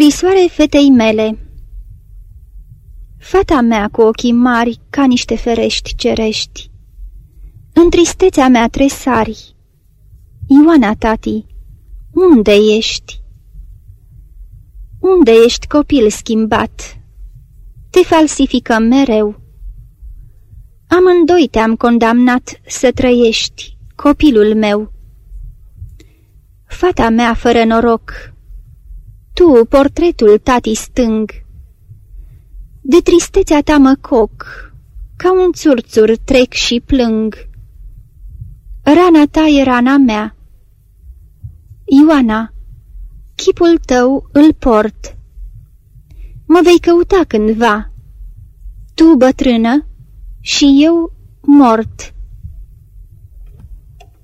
Scrisoare fetei mele. Fata mea cu ochii mari ca niște ferești cerești. În tristețea mea tresari Ioana, tati, unde ești? Unde ești copil schimbat? Te falsificăm mereu. Amândoi te-am condamnat să trăiești, copilul meu. Fata mea fără noroc tu, portretul tati stâng. De tristețea ta mă coc, ca un țurțur trec și plâng. Rana ta e rana mea. Ioana, chipul tău îl port. Mă vei căuta cândva, tu bătrână și eu mort.